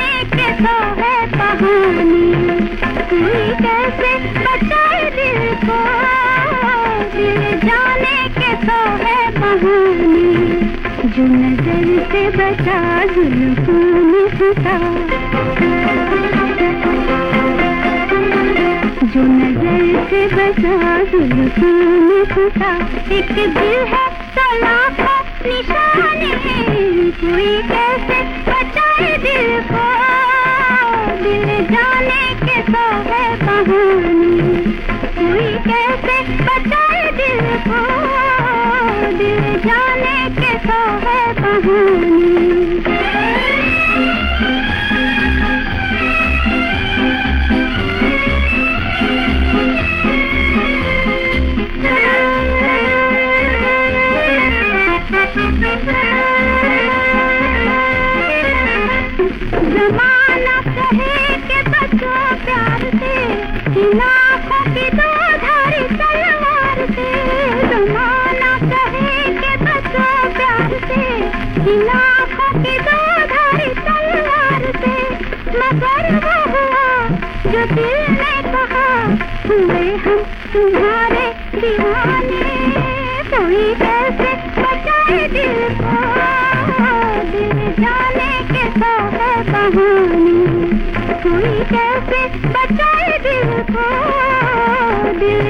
लेके तो है कहानी। कैसे बचाए दिल को? दिल जाने के तो है जो नज़र से बचा जुल्फों जो नज़र से बचा एक दिल है तो लाखों निशान। कोई कैसे दिल जाने के तो है कहानी जमाना कहे इन आँखों दो धारी तलवार से मगर वो हुआ, जो दिल ने कहा तुम्हारे कैसे बचाए दिल जाने के कहानी। कोई कैसे बचाए दिल को, दिल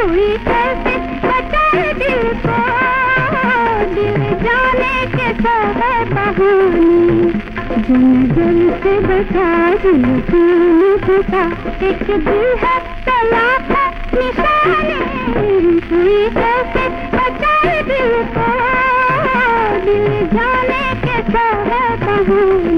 को। के कहानी से बचा दिल में एक दिल है तो लाखों निशाने। कोई कैसे बचाए दिल को। दिल जाने के तो है कहानी